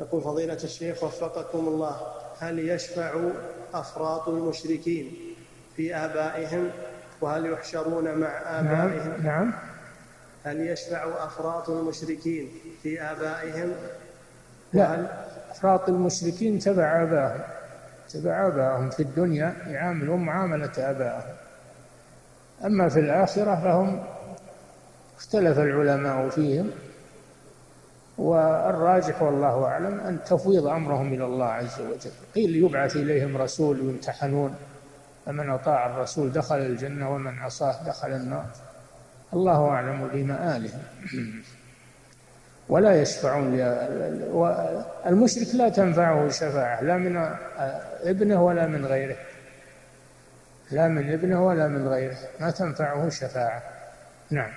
يقول فضيلة الشيخ وفقكم الله هل يشفع أفراط المشركين في آبائهم؟ وهل يحشرون مع آبائهم؟ نعم, نعم هل يشفع أفراط المشركين في آبائهم؟ لا أفراط المشركين تبع آبائهم تبع آبائهم في الدنيا يعاملون معاملة آبائهم. أما في الآخرة فهم اختلف العلماء فيهم. والراجح والله أعلم أن تفويض أمرهم إلى الله عز وجل. قيل يبعث إليهم رسول يمتحنون فمن أطاع الرسول دخل الجنة ومن عصاه دخل النار. الله أعلم بمآلهم. ولا يشفعون المشرك لا تنفعه الشفاعة لا من ابنه ولا من غيره. لا من ابنه ولا من غيره ما تنفعه الشفاعة نعم.